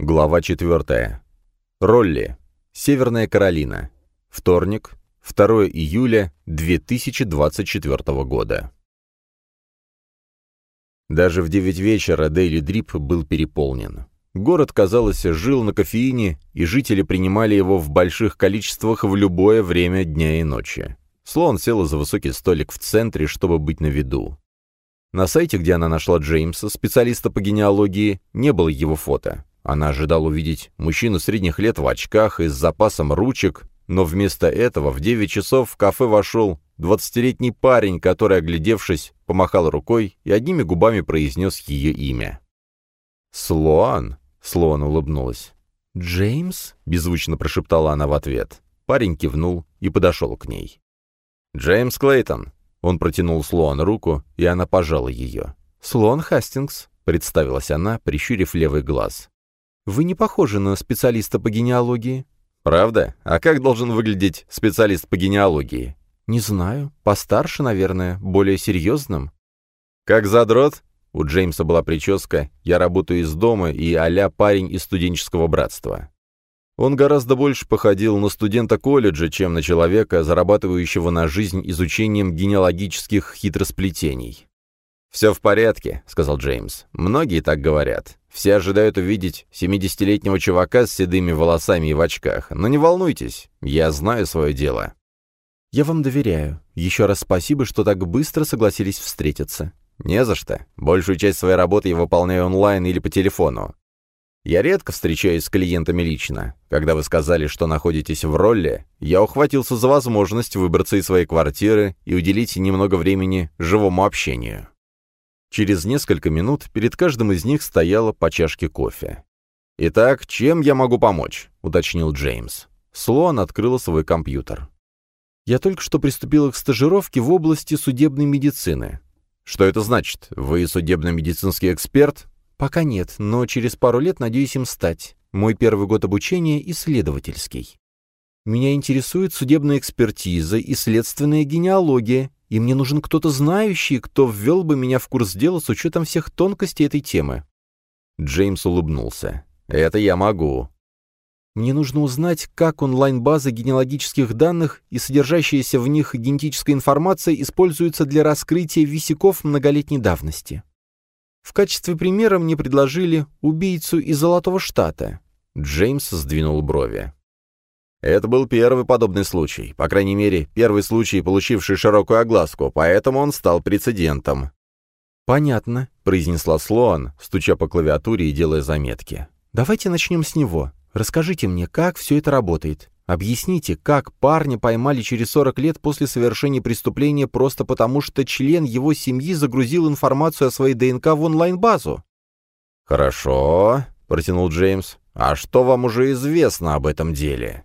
Глава 4. Ролли. Северная Каролина. Вторник, 2 июля 2024 года. Даже в 9 вечера Дейли Дрип был переполнен. Город, казалось, жил на кофеине, и жители принимали его в больших количествах в любое время дня и ночи. Слон села за высокий столик в центре, чтобы быть на виду. На сайте, где она нашла Джеймса, специалиста по генеалогии, не было его фото. Она ожидала увидеть мужчину средних лет в очках и с запасом ручек, но вместо этого в 9 часов в кафе вошел двадцатилетний парень, который, оглядевшись, помахал рукой и одними губами произнес ее имя. «Слоан?» — Слоан улыбнулась. «Джеймс?» — беззвучно прошептала она в ответ. Парень кивнул и подошел к ней. «Джеймс Клейтон». Он протянул Слоан руку, и она пожала ее. «Слоан Хастингс», — представилась она, прищурив левый глаз. «Вы не похожи на специалиста по генеалогии». «Правда? А как должен выглядеть специалист по генеалогии?» «Не знаю. Постарше, наверное, более серьезным». «Как задрот?» У Джеймса была прическа «Я работаю из дома» и а парень из студенческого братства. Он гораздо больше походил на студента колледжа, чем на человека, зарабатывающего на жизнь изучением генеалогических хитросплетений. «Все в порядке», — сказал Джеймс. «Многие так говорят. Все ожидают увидеть 70-летнего чувака с седыми волосами и в очках. Но не волнуйтесь, я знаю свое дело». «Я вам доверяю. Еще раз спасибо, что так быстро согласились встретиться». «Не за что. Большую часть своей работы я выполняю онлайн или по телефону. Я редко встречаюсь с клиентами лично. Когда вы сказали, что находитесь в роли, я ухватился за возможность выбраться из своей квартиры и уделить немного времени живому общению. Через несколько минут перед каждым из них стояло по чашке кофе. «Итак, чем я могу помочь?» — уточнил Джеймс. Слоан открыла свой компьютер. «Я только что приступила к стажировке в области судебной медицины». «Что это значит? Вы судебно-медицинский эксперт?» «Пока нет, но через пару лет надеюсь им стать. Мой первый год обучения — исследовательский. Меня интересует судебная экспертиза и следственная генеалогия, и мне нужен кто-то знающий, кто ввел бы меня в курс дела с учетом всех тонкостей этой темы». Джеймс улыбнулся. «Это я могу». Мне нужно узнать, как онлайн-базы генеалогических данных и содержащаяся в них генетическая информация используются для раскрытия висяков многолетней давности. В качестве примера мне предложили убийцу из Золотого Штата. Джеймс сдвинул брови. Это был первый подобный случай, по крайней мере, первый случай, получивший широкую огласку, поэтому он стал прецедентом. «Понятно», — произнесла Слоан, стуча по клавиатуре и делая заметки. «Давайте начнем с него. Расскажите мне, как все это работает. Объясните, как парня поймали через 40 лет после совершения преступления просто потому, что член его семьи загрузил информацию о своей ДНК в онлайн-базу?» «Хорошо», — протянул Джеймс. «А что вам уже известно об этом деле?»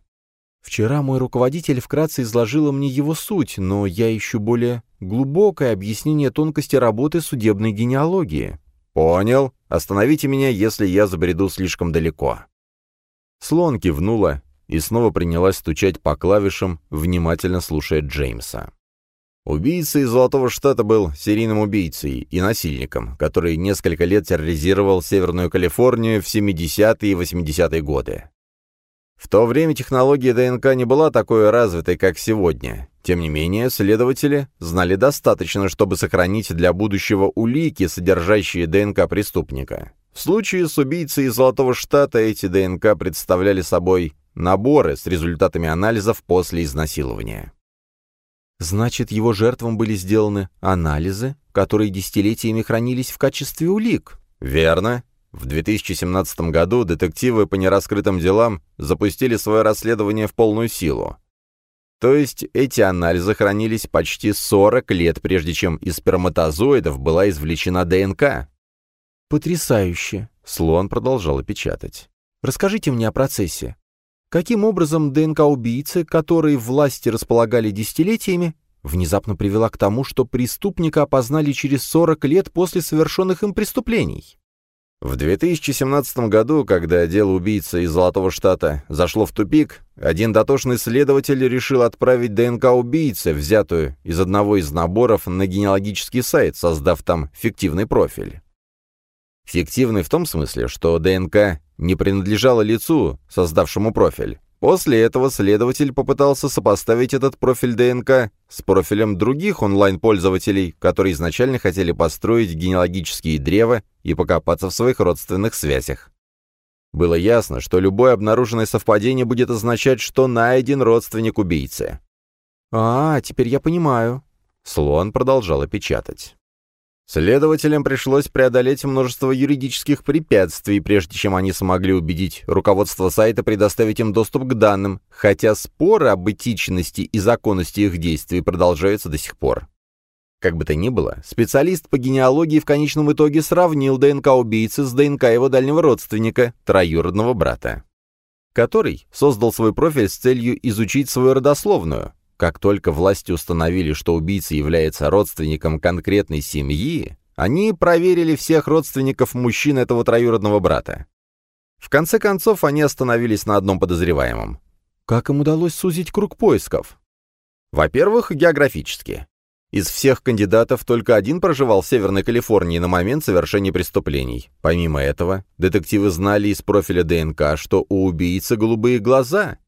Вчера мой руководитель вкратце изложила мне его суть, но я ищу более глубокое объяснение тонкости работы судебной генеалогии. «Понял. Остановите меня, если я забреду слишком далеко». Слон кивнула и снова принялась стучать по клавишам, внимательно слушая Джеймса. Убийца из Золотого Штата был серийным убийцей и насильником, который несколько лет терроризировал Северную Калифорнию в 70-е и 80-е годы. В то время технология ДНК не была такой развитой, как сегодня. Тем не менее, следователи знали достаточно, чтобы сохранить для будущего улики, содержащие ДНК преступника. В случае с убийцей из Золотого Штата эти ДНК представляли собой наборы с результатами анализов после изнасилования. Значит, его жертвам были сделаны анализы, которые десятилетиями хранились в качестве улик? Верно. В 2017 году детективы по нераскрытым делам запустили свое расследование в полную силу. То есть эти анализы хранились почти 40 лет, прежде чем из сперматозоидов была извлечена ДНК. «Потрясающе!» — слон продолжал печатать. «Расскажите мне о процессе. Каким образом ДНК убийцы, которые власти располагали десятилетиями, внезапно привела к тому, что преступника опознали через 40 лет после совершенных им преступлений?» В 2017 году, когда дело убийцы из Золотого Штата зашло в тупик, один дотошный следователь решил отправить ДНК убийцы, взятую из одного из наборов, на генеалогический сайт, создав там фиктивный профиль. Фиктивный в том смысле, что ДНК не принадлежала лицу, создавшему профиль. После этого следователь попытался сопоставить этот профиль ДНК с профилем других онлайн-пользователей, которые изначально хотели построить генеалогические древа и покопаться в своих родственных связях. Было ясно, что любое обнаруженное совпадение будет означать, что найден родственник убийцы. «А, теперь я понимаю». Слон продолжала печатать. Следователям пришлось преодолеть множество юридических препятствий, прежде чем они смогли убедить руководство сайта предоставить им доступ к данным, хотя споры об этичности и законности их действий продолжаются до сих пор. Как бы то ни было, специалист по генеалогии в конечном итоге сравнил ДНК убийцы с ДНК его дальнего родственника, троюродного брата, который создал свой профиль с целью изучить свою родословную, как только власти установили, что убийца является родственником конкретной семьи, они проверили всех родственников мужчин этого троюродного брата. В конце концов, они остановились на одном подозреваемом. Как им удалось сузить круг поисков? Во-первых, географически. Из всех кандидатов только один проживал в Северной Калифорнии на момент совершения преступлений. Помимо этого, детективы знали из профиля ДНК, что у убийцы голубые глаза,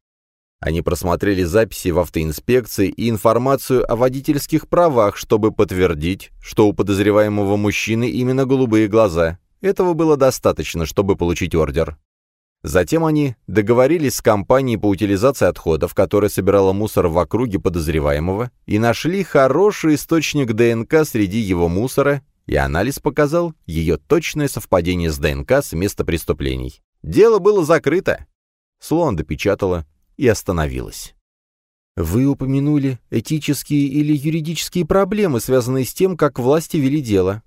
они просмотрели записи в автоинспекции и информацию о водительских правах, чтобы подтвердить, что у подозреваемого мужчины именно голубые глаза. Этого было достаточно, чтобы получить ордер. Затем они договорились с компанией по утилизации отходов, которая собирала мусор в округе подозреваемого, и нашли хороший источник ДНК среди его мусора, и анализ показал ее точное совпадение с ДНК с места преступлений. Дело было закрыто. Слон допечатала, и остановилась. «Вы упомянули этические или юридические проблемы, связанные с тем, как власти вели дело».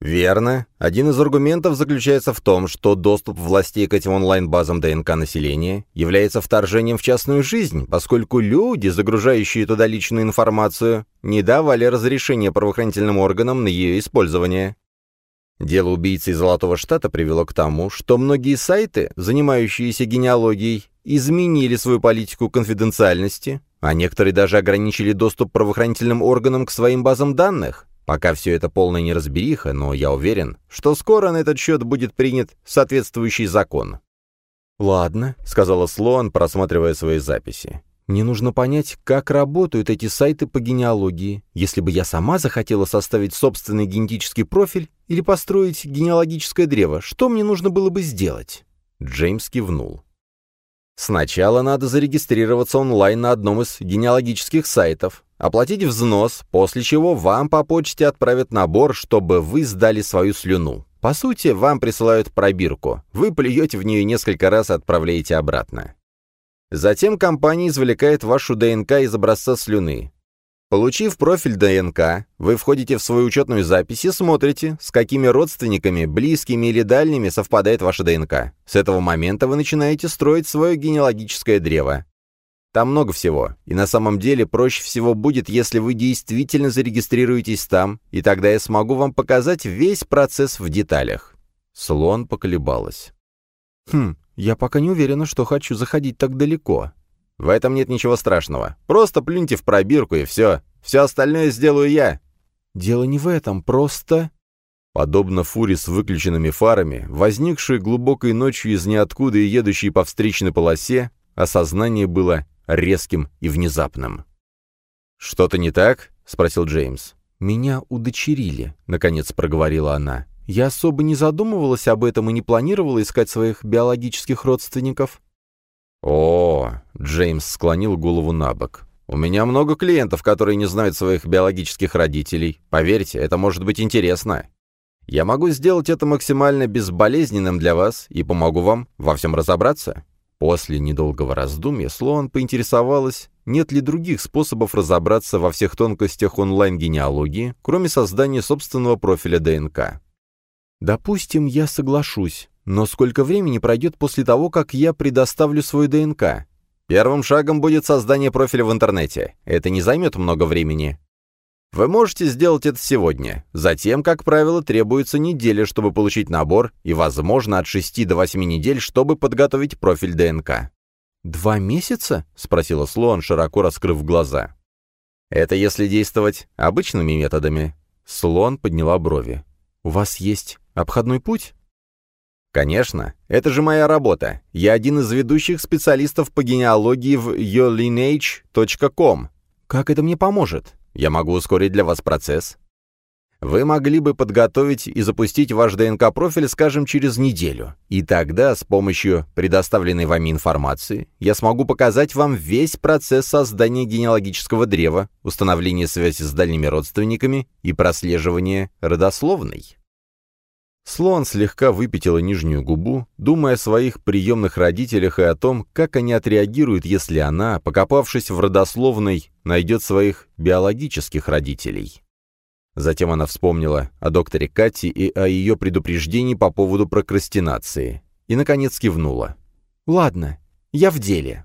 Верно. Один из аргументов заключается в том, что доступ властей к этим онлайн-базам ДНК населения является вторжением в частную жизнь, поскольку люди, загружающие туда личную информацию, не давали разрешения правоохранительным органам на ее использование. Дело убийцы из Золотого Штата привело к тому, что многие сайты, занимающиеся генеалогией, изменили свою политику конфиденциальности, а некоторые даже ограничили доступ правоохранительным органам к своим базам данных. Пока все это полная неразбериха, но я уверен, что скоро на этот счет будет принят соответствующий закон. «Ладно», — сказала Слоан, просматривая свои записи. Мне нужно понять, как работают эти сайты по генеалогии. Если бы я сама захотела составить собственный генетический профиль или построить генеалогическое древо, что мне нужно было бы сделать?» Джеймс кивнул. Сначала надо зарегистрироваться онлайн на одном из генеалогических сайтов, оплатить взнос, после чего вам по почте отправят набор, чтобы вы сдали свою слюну. По сути, вам присылают пробирку. Вы плюете в нее несколько раз и отправляете обратно. Затем компания извлекает вашу ДНК из образца слюны. Получив профиль ДНК, вы входите в свою учетную запись и смотрите, с какими родственниками, близкими или дальними совпадает ваша ДНК. С этого момента вы начинаете строить свое генеалогическое древо. Там много всего, и на самом деле проще всего будет, если вы действительно зарегистрируетесь там, и тогда я смогу вам показать весь процесс в деталях». Слон поколебалась. «Хм, я пока не уверена, что хочу заходить так далеко. В этом нет ничего страшного. Просто плюньте в пробирку и все. Все остальное сделаю я. Дело не в этом, просто... Подобно фуре с выключенными фарами, возникшей глубокой ночью из ниоткуда и едущей по встречной полосе, осознание было резким и внезапным. «Что-то не так?» — спросил Джеймс. «Меня удочерили», — наконец проговорила она. Я особо не задумывалась об этом и не планировала искать своих биологических родственников. О, Джеймс склонил голову на бок. У меня много клиентов, которые не знают своих биологических родителей. Поверьте, это может быть интересно. Я могу сделать это максимально безболезненным для вас и помогу вам во всем разобраться. После недолгого раздумья Слоан поинтересовалась, нет ли других способов разобраться во всех тонкостях онлайн-генеалогии, кроме создания собственного профиля ДНК. Допустим, я соглашусь, но сколько времени пройдет после того, как я предоставлю свой ДНК? Первым шагом будет создание профиля в интернете. Это не займет много времени. Вы можете сделать это сегодня. Затем, как правило, требуется неделя, чтобы получить набор, и, возможно, от 6 до 8 недель, чтобы подготовить профиль ДНК. «Два месяца?» — спросила Слоан, широко раскрыв глаза. «Это если действовать обычными методами». Слон подняла брови. «У вас есть Обходной путь? Конечно, это же моя работа. Я один из ведущих специалистов по генеалогии в yourlineage.com. Как это мне поможет? Я могу ускорить для вас процесс. Вы могли бы подготовить и запустить ваш ДНК-профиль, скажем, через неделю. И тогда, с помощью предоставленной вами информации, я смогу показать вам весь процесс создания генеалогического древа, установления связи с дальними родственниками и прослеживания родословной. Слон слегка выпятила нижнюю губу, думая о своих приемных родителях и о том, как они отреагируют, если она, покопавшись в родословной, найдет своих биологических родителей. Затем она вспомнила о докторе Кати и о ее предупреждении по поводу прокрастинации. И, наконец, кивнула. «Ладно, я в деле».